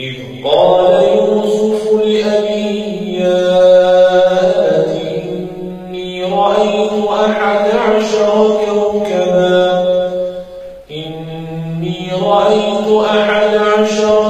إذ قال يوسف لأبيه يا أبت إني رأيت أحد عشر كوكبا رأيت أحد عشر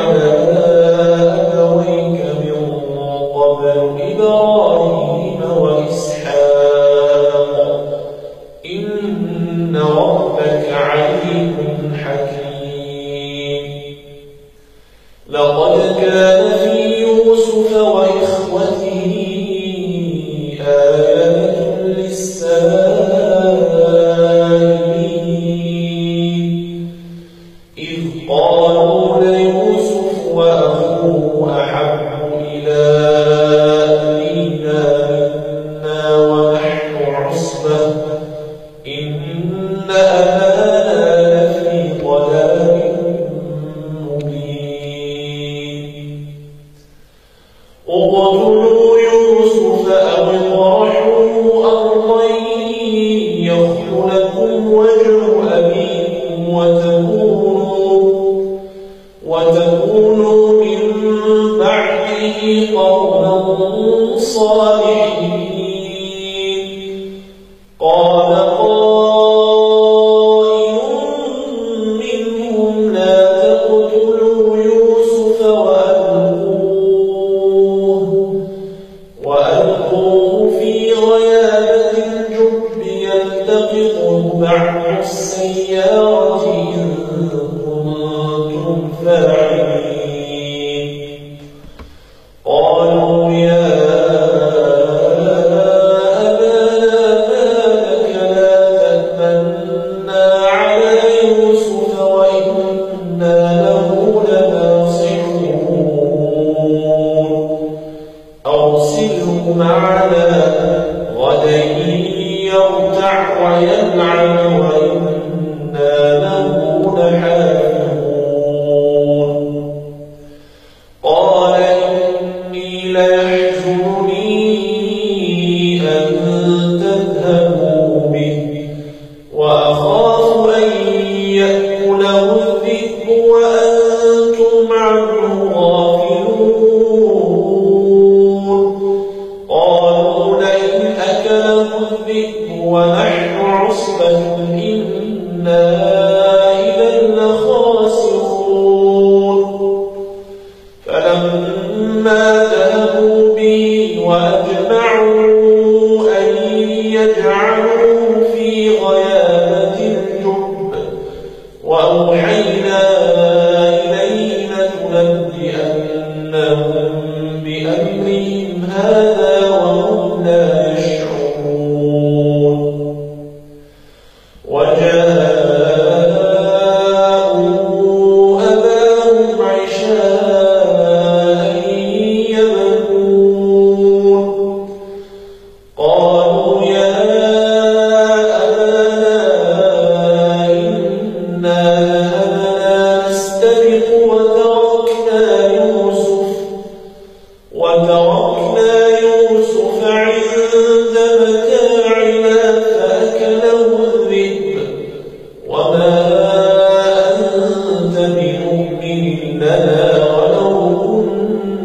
uh, عليه قوما صالحين. يرتع وينعم وأوحينا بأمرهم هذا يشعرون. وجاء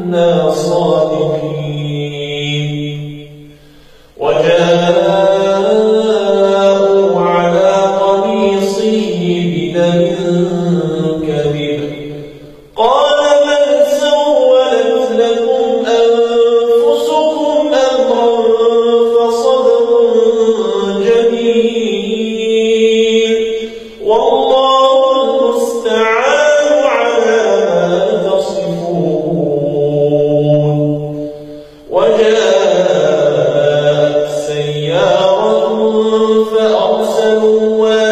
كنا صادقين. فأرسلوا